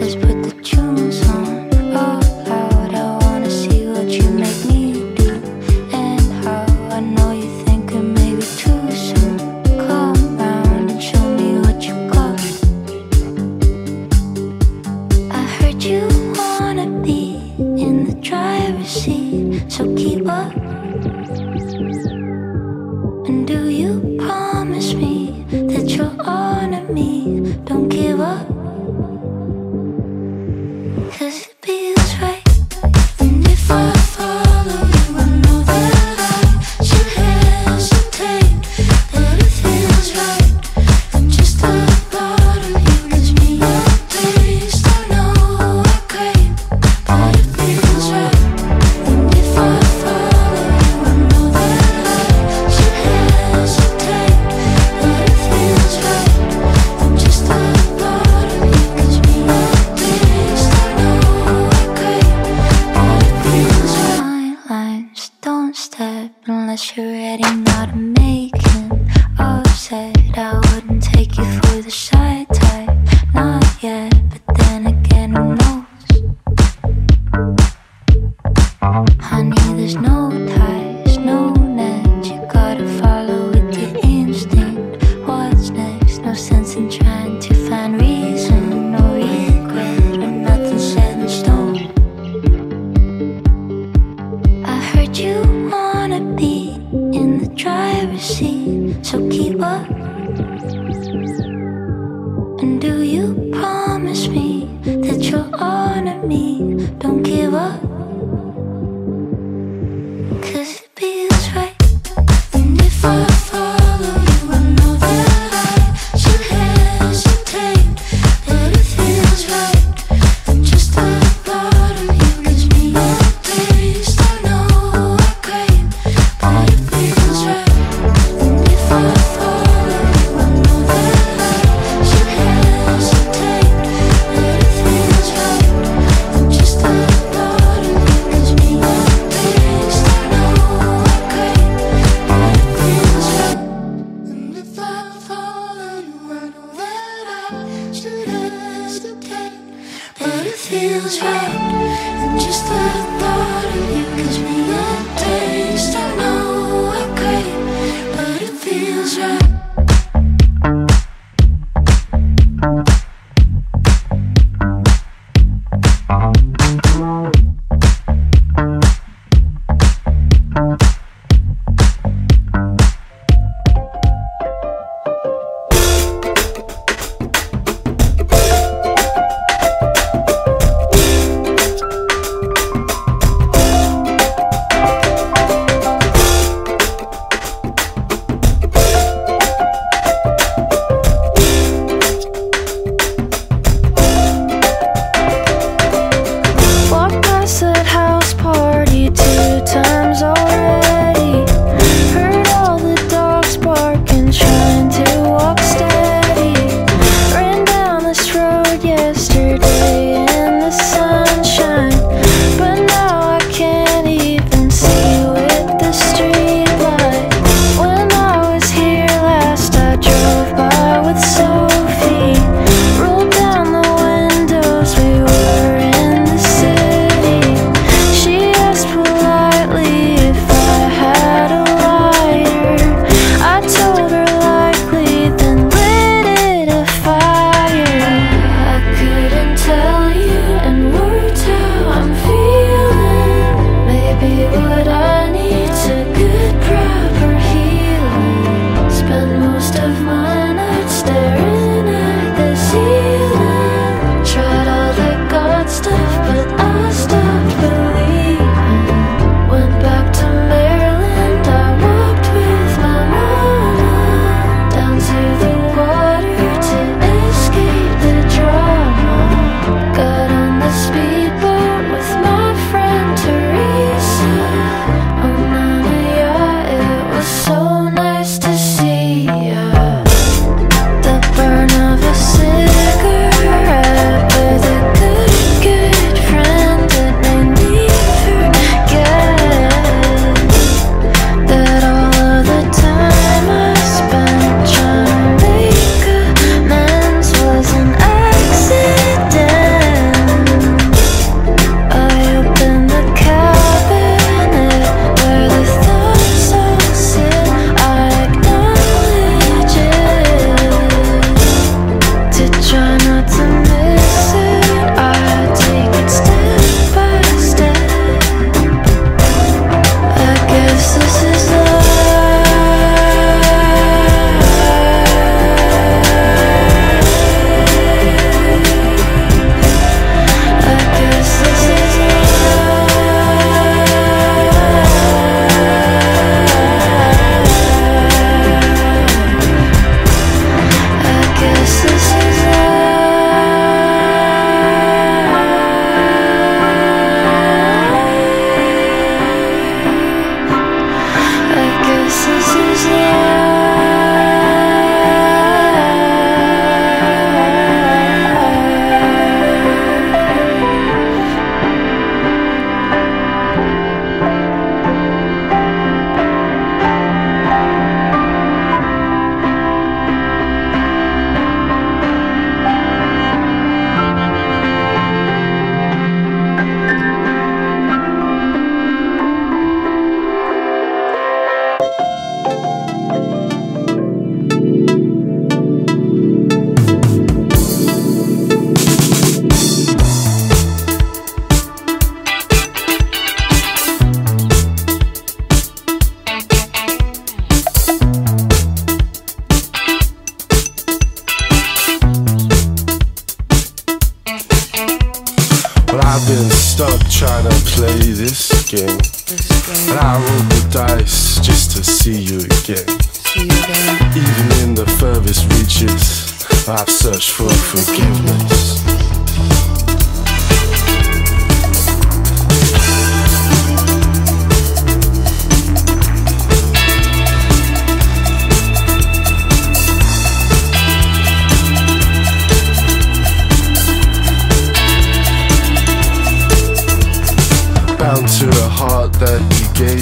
Let's put the truth.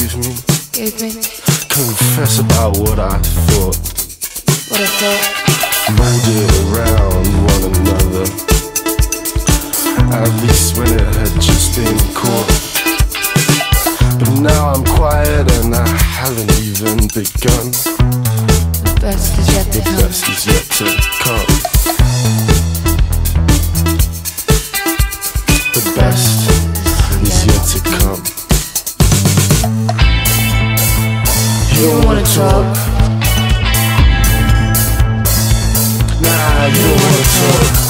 excuse me? Excuse me? Confess about what I thought. What I thought? Molded around one another. At least when it had just been caught. But now I'm quiet and I haven't even begun. The best is yet to come. The best is yet to come. The best. You wanna talk? Nah, you wanna talk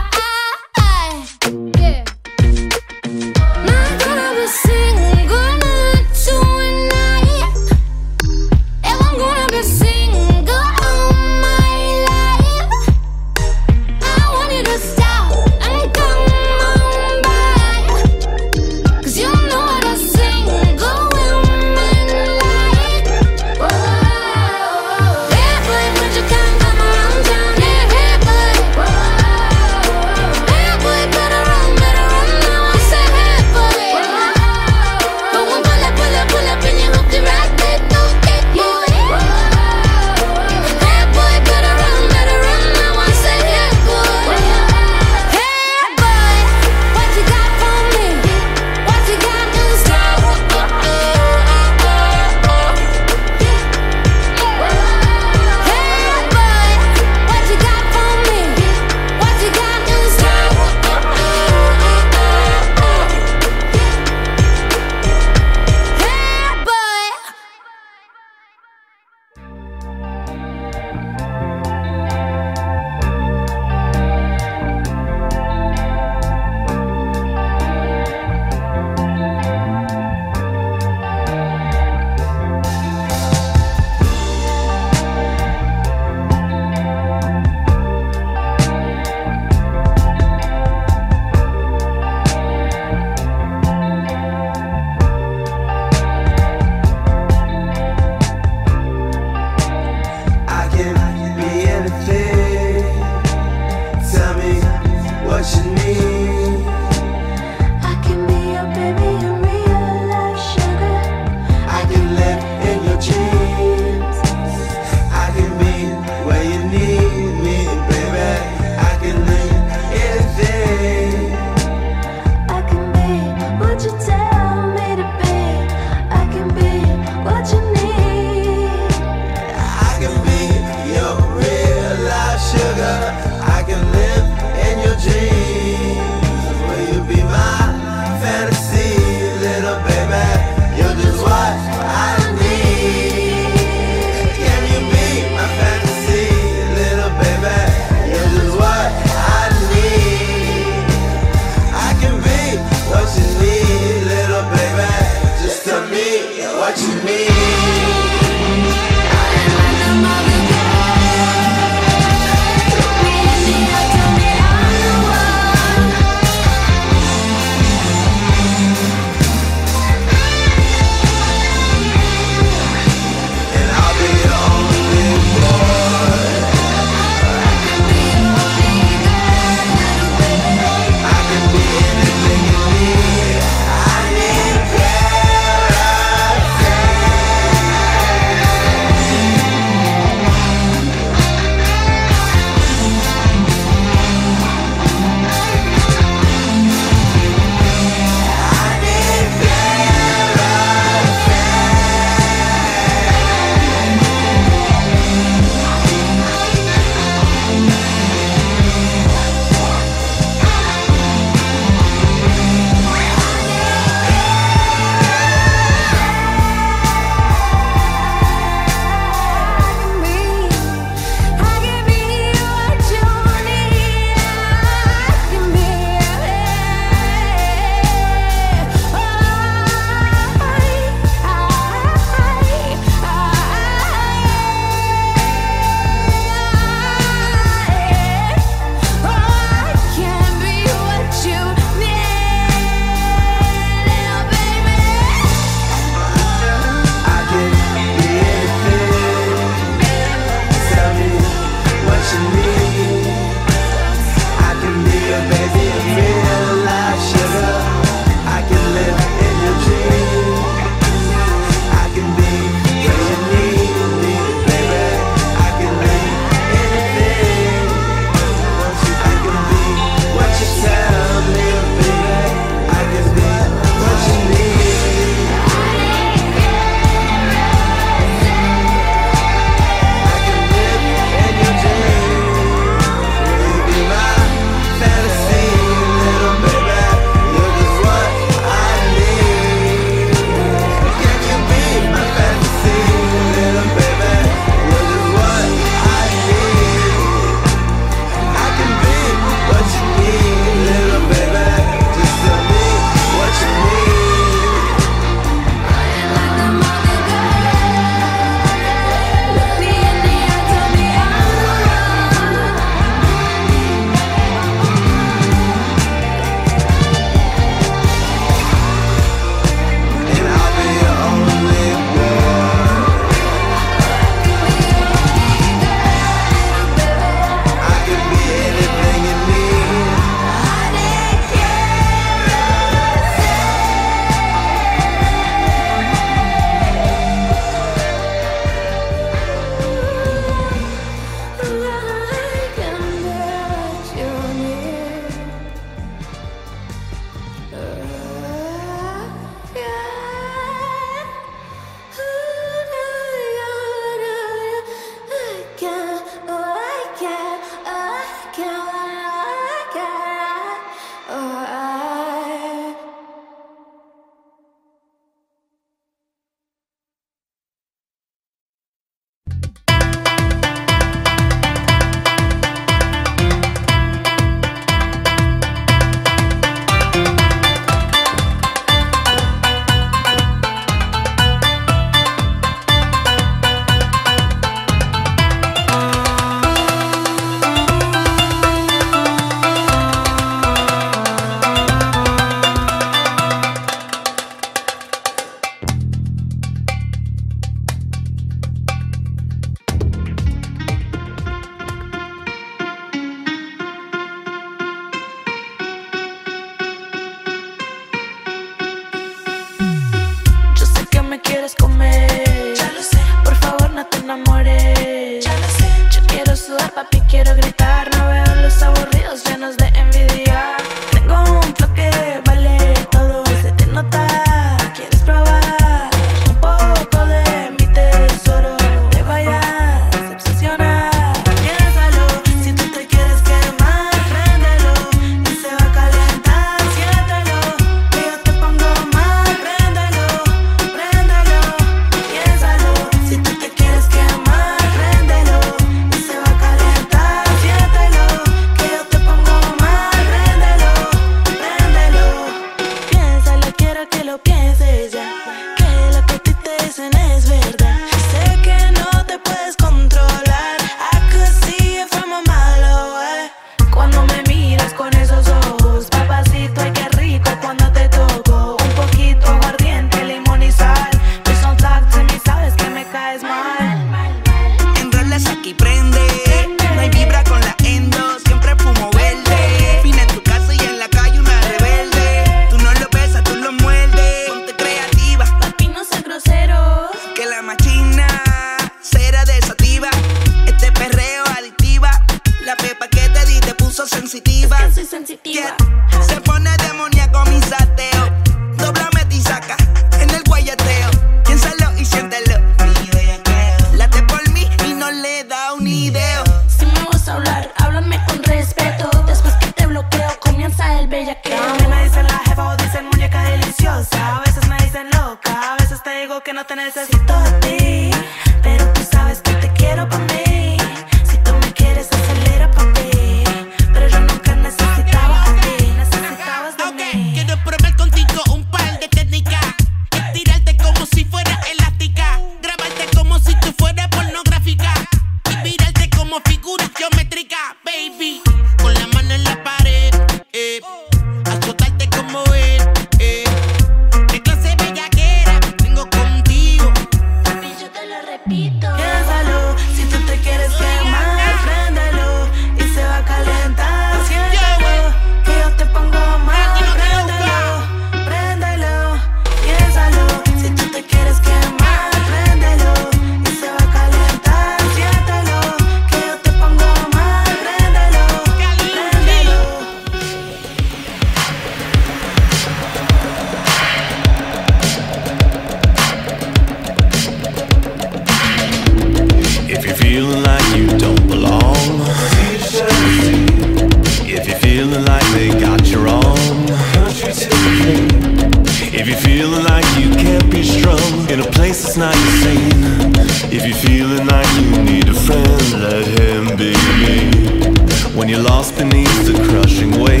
When you're lost beneath the crushing weight,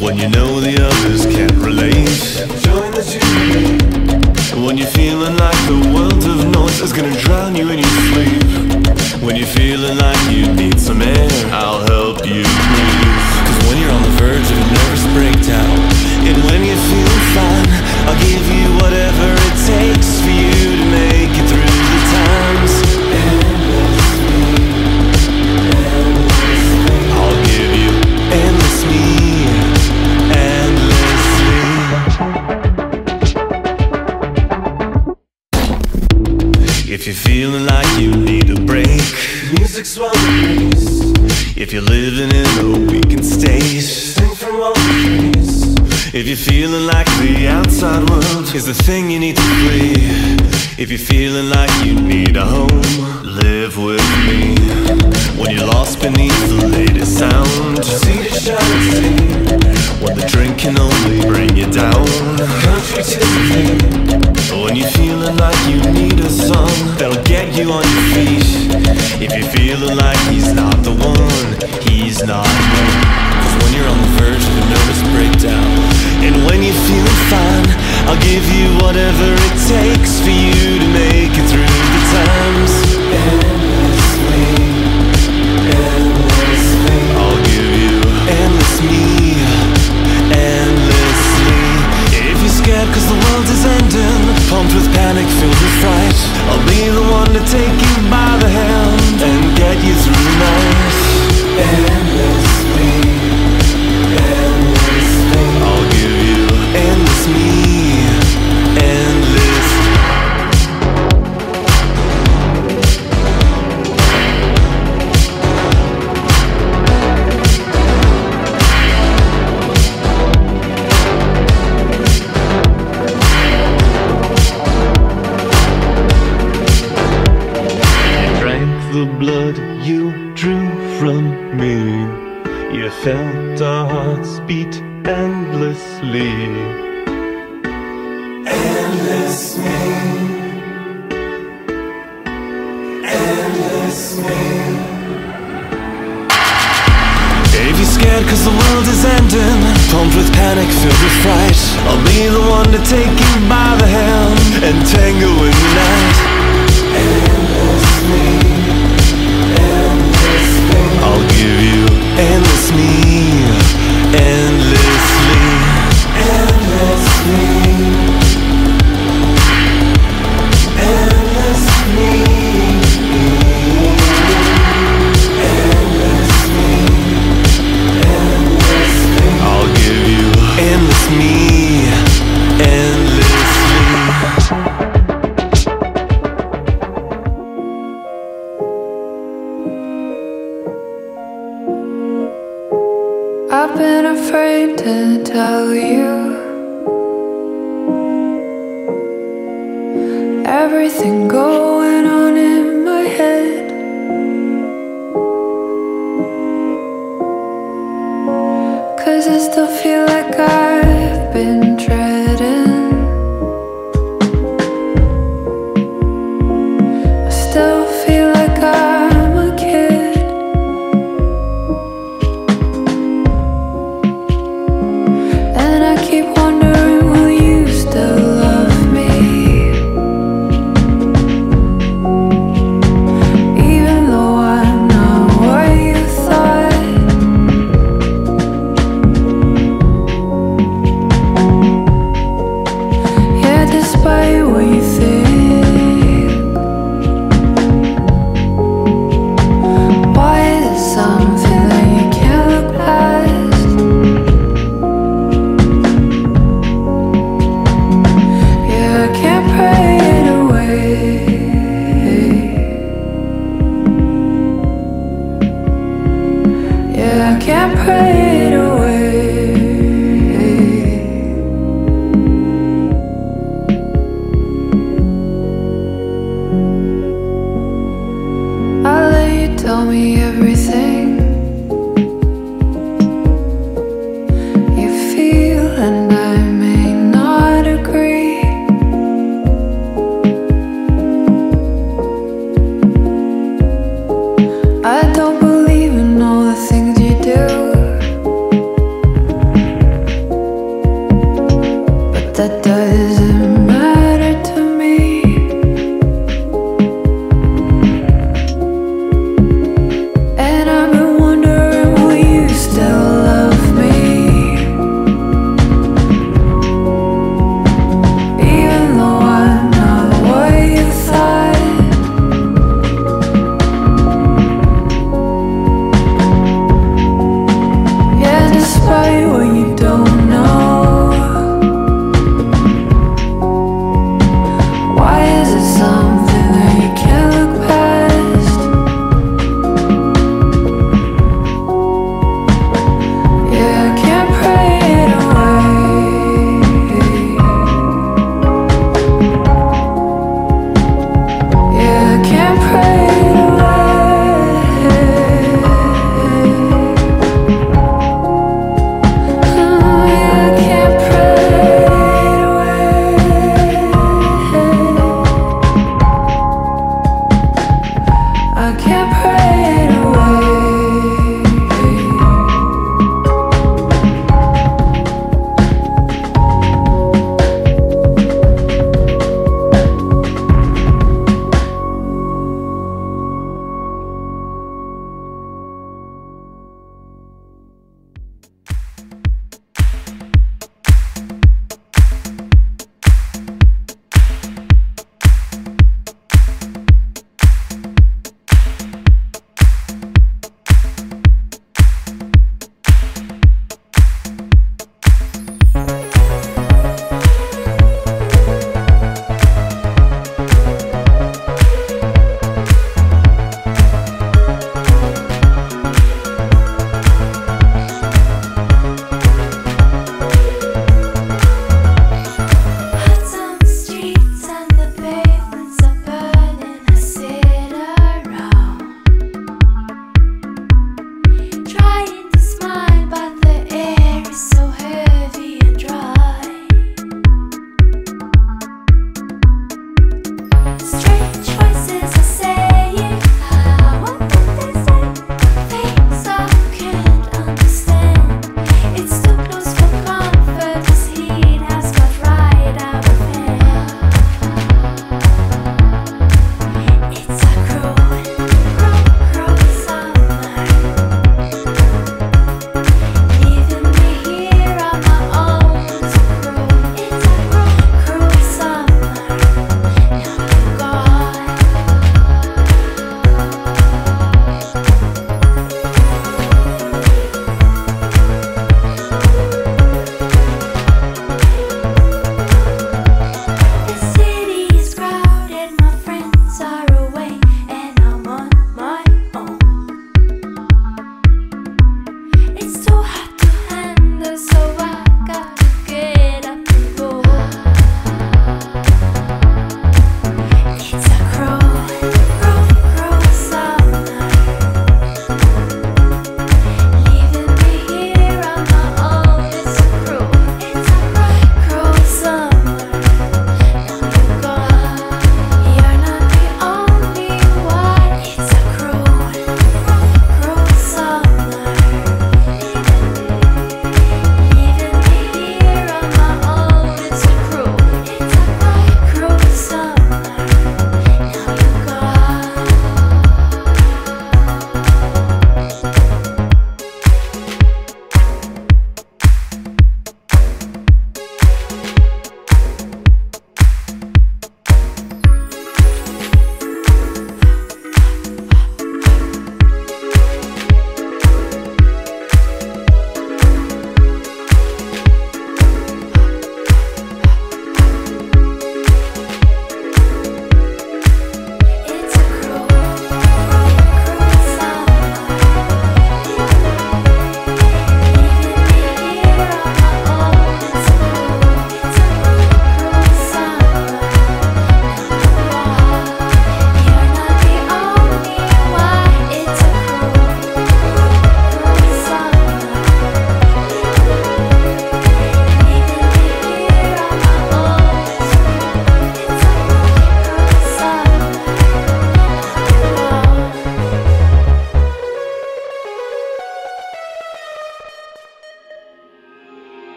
when you know the others can't relate. When you're feeling like the world of noise is gonna drown you in your sleep. When you're feeling like you need some air, I'll help you breathe. Cause when you're on the verge of a nervous breakdown, and when you feel fine, I'll give you whatever If you're living in a weakened state, from all If you're feeling like the outside world is the thing you need to flee, if you're feeling like you need a home, live with me. When you're lost beneath the latest sound, see the When the drink can only bring you down, country to when you're feeling like you need a song that'll get you on your feet. If you're feeling like he's not the one, he's not. Cause when you're on the verge of a nervous breakdown, and when you're feeling fine, I'll give you whatever it takes for you to make it through the times. Endlessly, endlessly. I'll give you endless me, endlessly. If you're scared cause the world is ending, pumped with panic, filled with fright, I'll be the one to take you by the hand and get you through the night. Endlessly,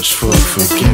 Searched for forgiveness.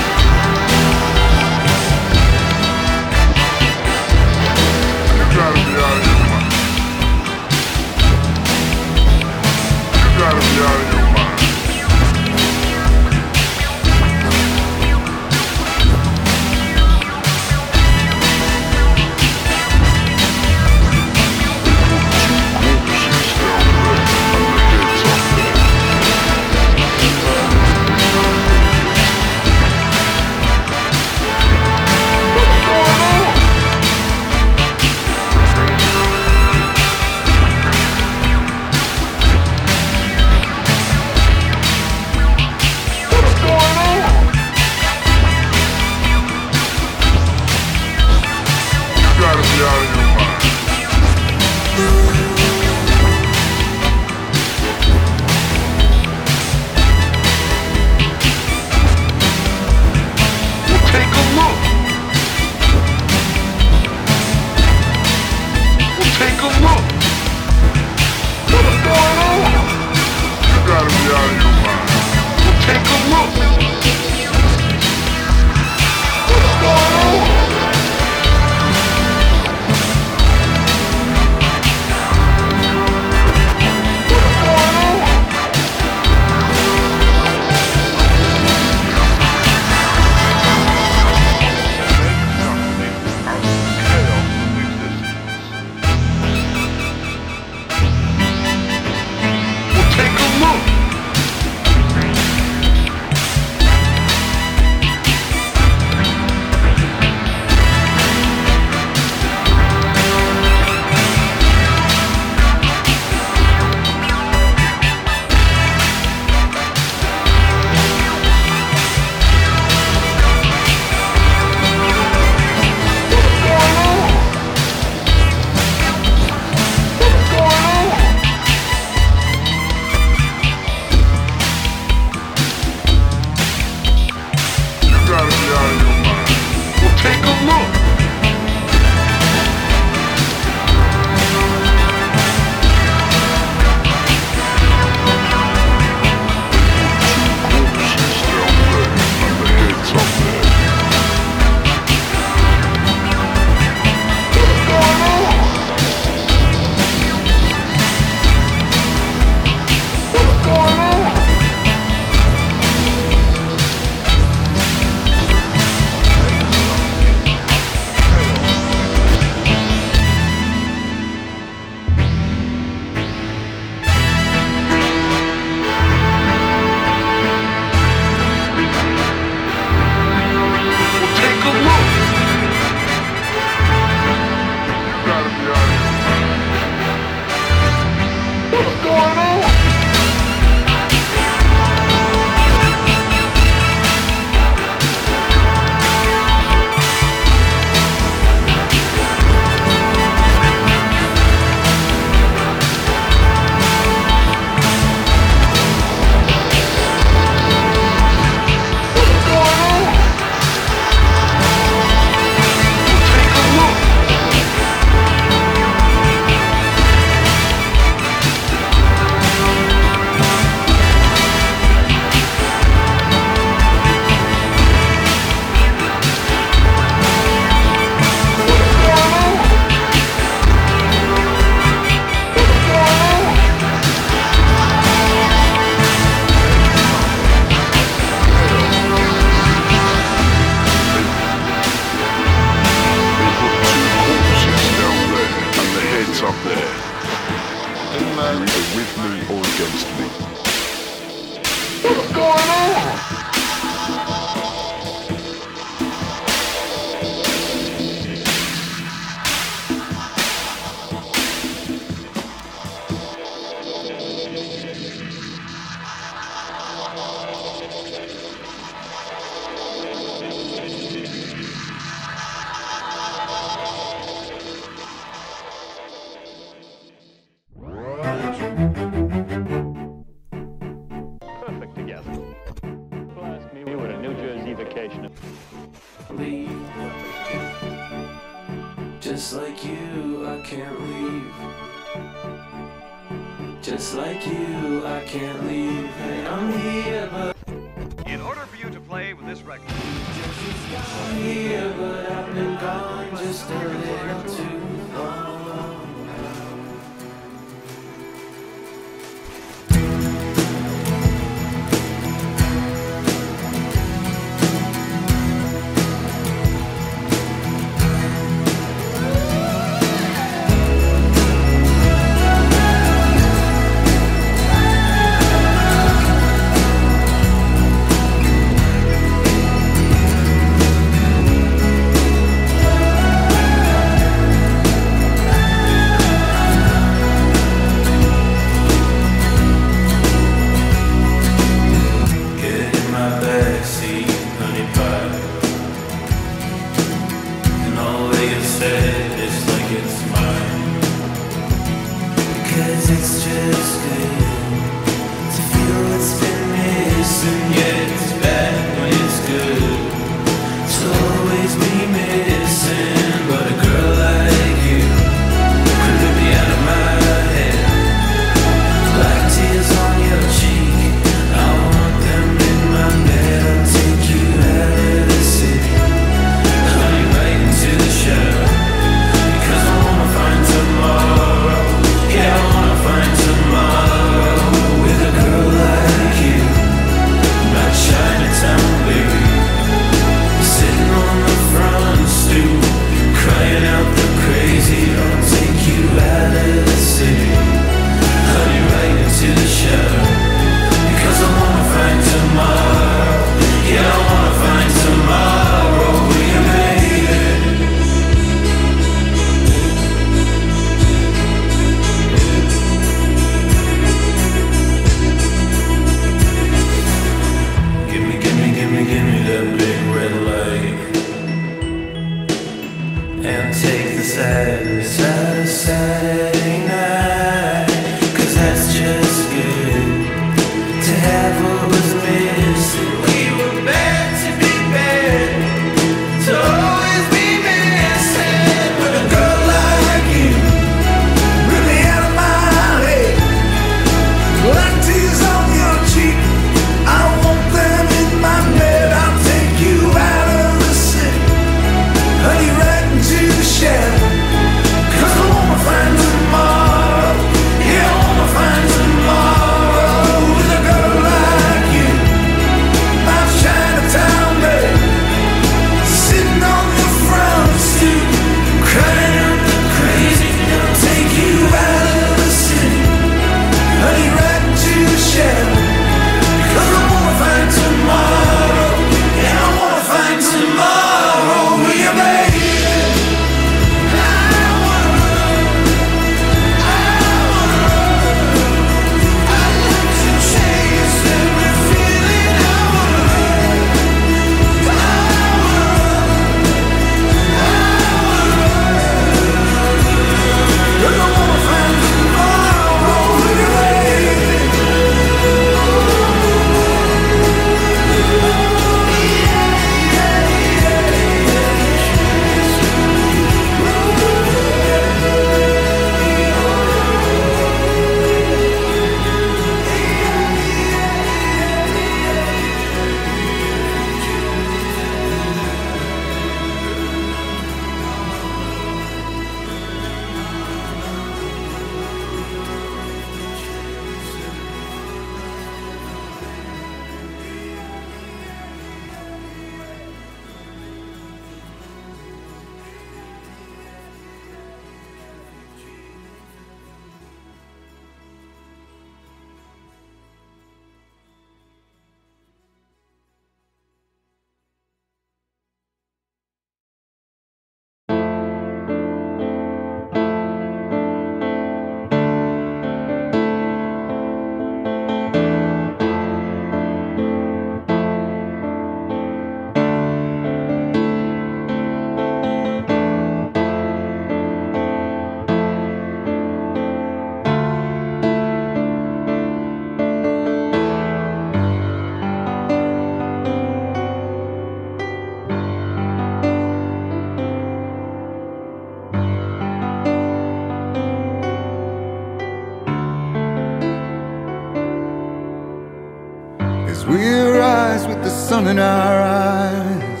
In our eyes,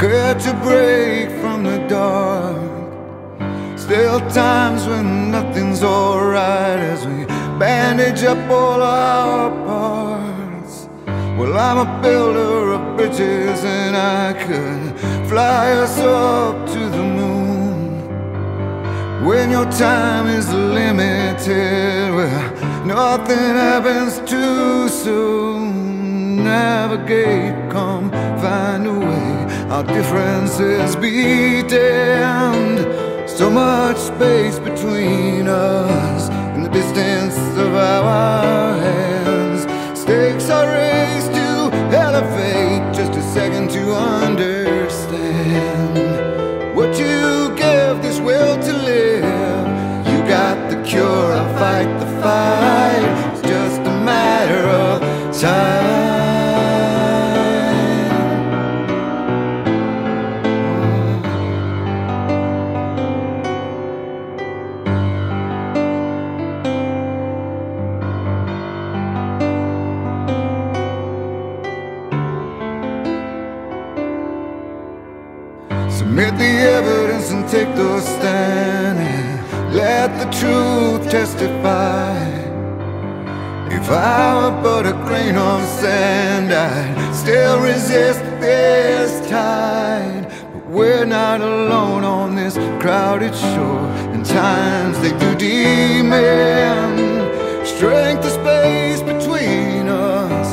catch to break from the dark. Still times when nothing's alright as we bandage up all our parts. Well, I'm a builder of bridges and I could fly us up to the moon. When your time is limited, well, nothing happens too soon. Navigate, come find a way. Our differences be damned. So much space between us and the distance of our hands. Stakes are raised to elevate, just a second to understand. What you give this will to live, you got the cure, I fight the fight. It's just a matter of time. Take the stand and let the truth testify. If I were but a grain of sand, I'd still resist this tide. But we're not alone on this crowded shore, and times they do demand strength of space between us,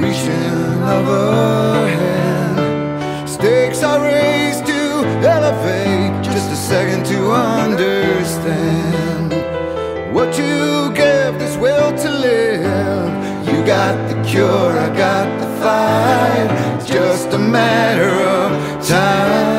reaching of a hand. Stakes are raised to elevate, second to understand. What you give this will to live, you got the cure, I got the fight. It's just a matter of time.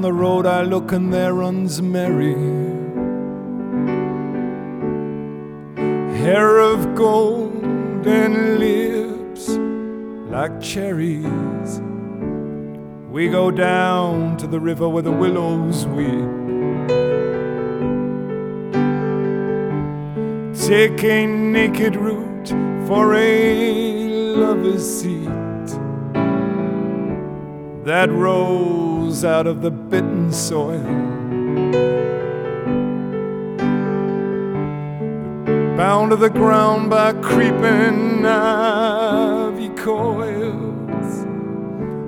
The road I look and there runs Mary. Hair of gold and lips like cherries. We go down to the river where the willows weep. Take a naked route for a lover's seat that rose out of the bitten soil. Bound to the ground by creeping ivy coils.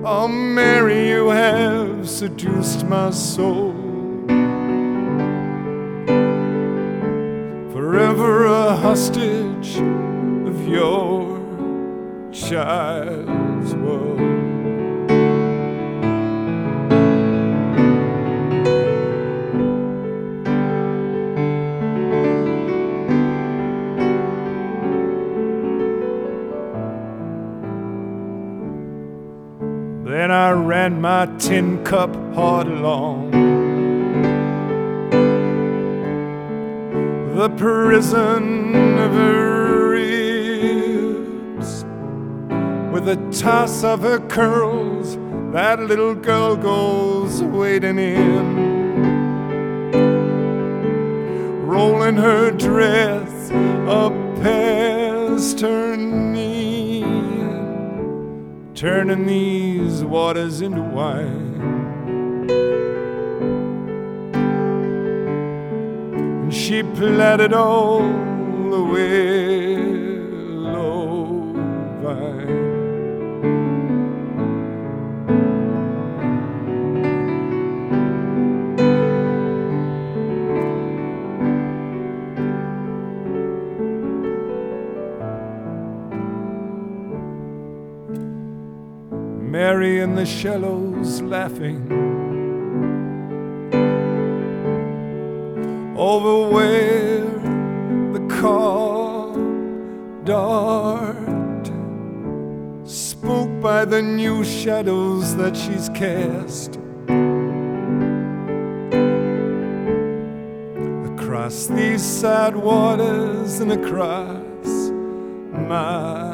Oh, Mary, you have seduced my soul. Forever a hostage of your child's world. My tin cup hard along the prison of her ribs. With a toss of her curls, that little girl goes wading in. Rolling her dress up past her knee, turning these waters into wine. And she platted all the In the shallows laughing. Over where the car dart spooked by the new shadows that she's cast. Across these sad waters and across my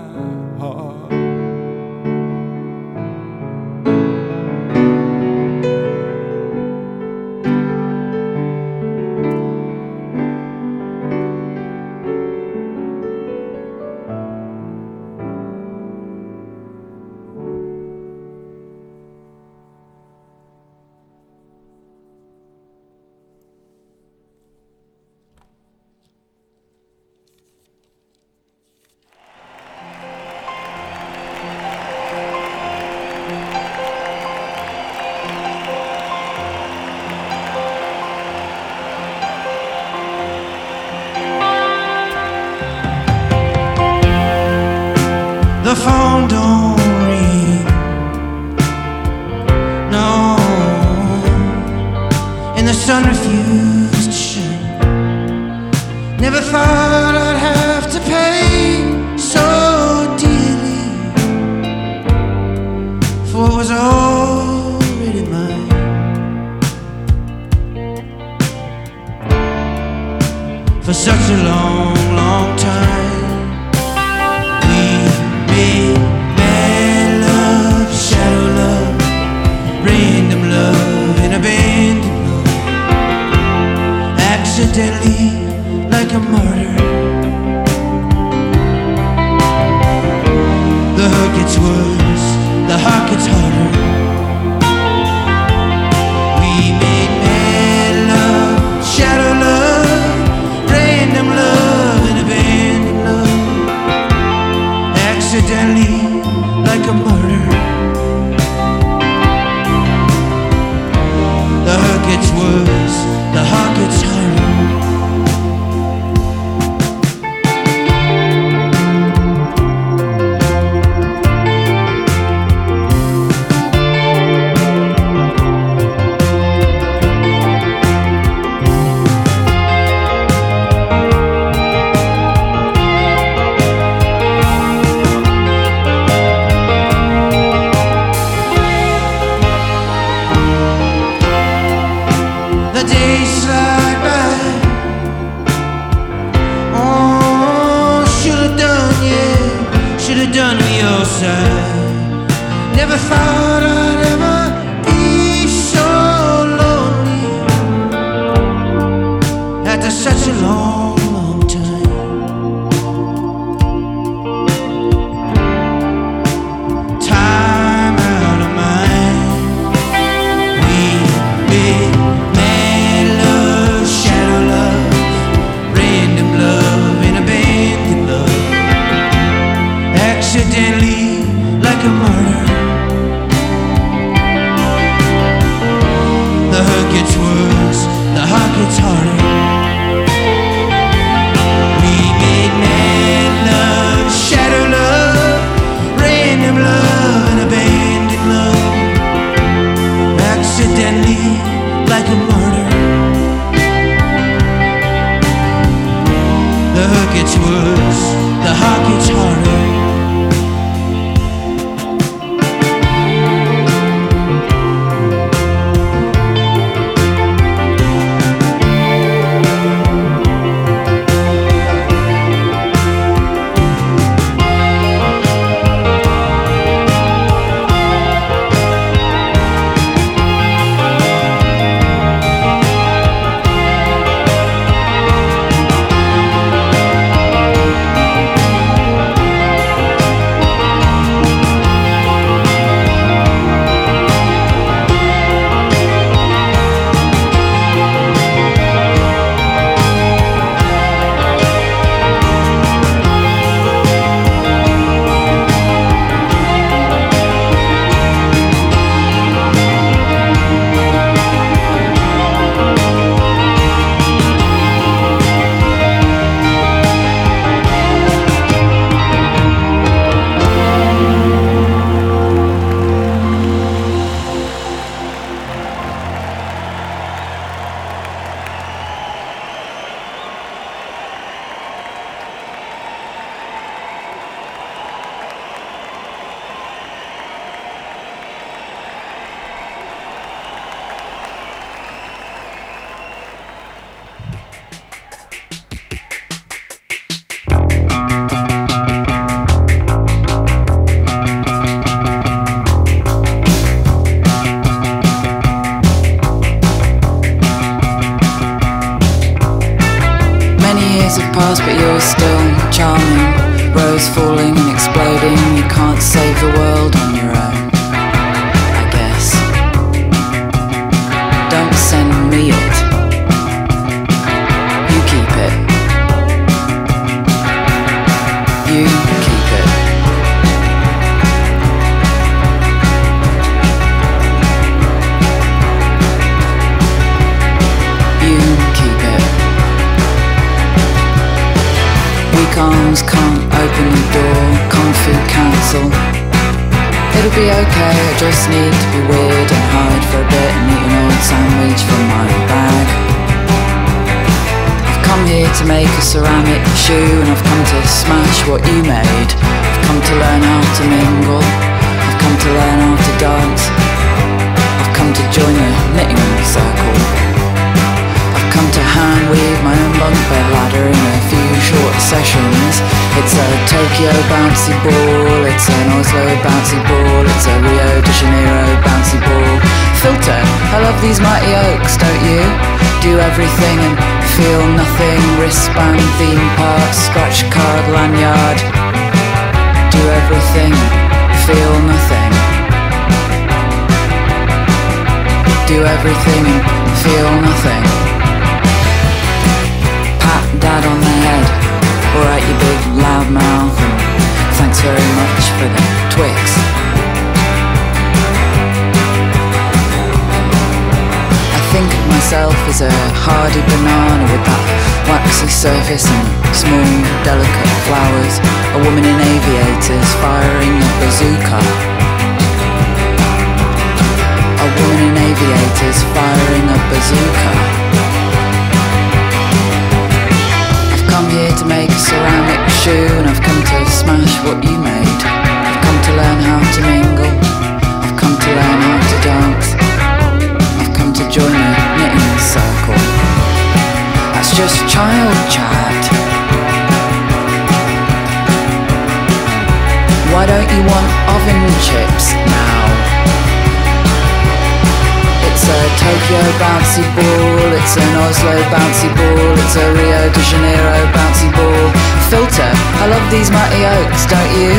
bouncy ball, it's an Oslo bouncy ball, it's a Rio de Janeiro bouncy ball. Filter, I love these mighty oaks, don't you?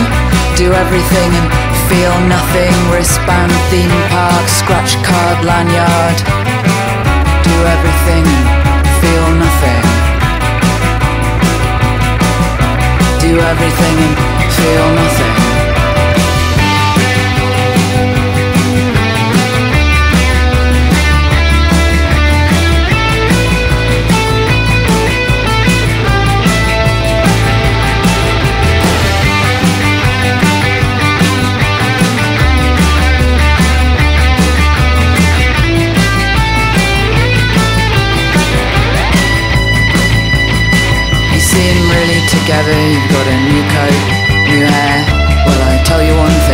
Do everything and feel nothing, wristband, theme park, scratch card, lanyard. Do everything and feel nothing. Do everything and feel nothing. gather you've got a new coat, new hair. Well, I tell you one thing.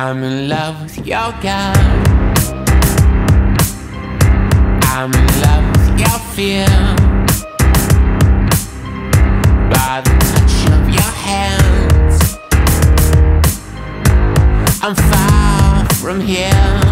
I'm in love with your girl. I'm in love with your fear. By the touch of your hands, I'm far from here.